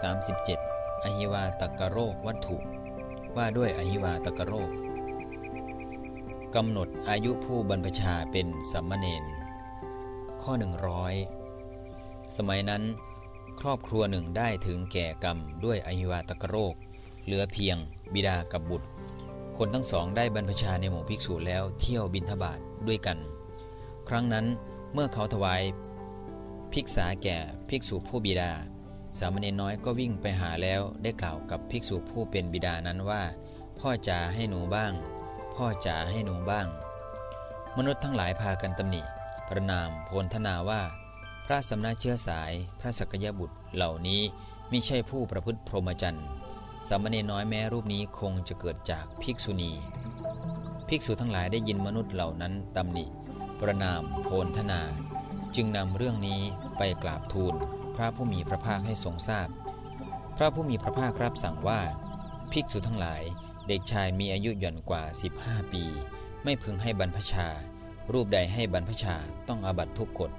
37 อหิวาตกโรควัตถุ ว่าด้วยอหิวาตกโรคกำหนดอายุผู้บรรพชาเป็นสัมมเนนข้อ 100 สมัยนั้น ครอบครัวหนึ่งได้ถึงแก่กรรมด้วยอหิวาตกโรค เหลือเพียงบิดากับบุตร คนทั้งสองได้บรรพชาในหมู่ภิกษุแล้วเที่ยวบินทบาทด้วยกัน ครั้งนั้นเมื่อเขาถวายภิกษาแก่ภิกษุผู้บิดา สามเณรน้อยก็วิ่งไปหาแล้วได้กล่าวกับภิกษุผู้เป็นบิดานั้นว่า พ่อจ๋าให้หนูบ้าง พ่อจ๋าให้หนูบ้าง มนุษย์ทั้งหลายพากันตำหนิ ประนามโพลธนาว่า พระสำนักเชื้อสายพระสกยบุตรเหล่านี้ไม่ใช่ผู้ประพฤติพรหมจรรย์สามเณรน้อยแม้รูปนี้คงจะเกิดจากภิกษุณี ภิกษุทั้งหลายได้ยินมนุษย์เหล่านั้นตำหนิ ประนามโพลธนา จึงนำเรื่องนี้ไปกราบทูล ระผู้มีพระภาคให้ทรงทราบพพระผู้มีพระภาครับสั่งว่า ภิกษุทั้งหลาย เด็กชายมีอายุหย่อนกว่า 15 ปี ไม่พึงให้บรรพชา รูปใดให้บรรพชาต้องอาบัตทุกกฎ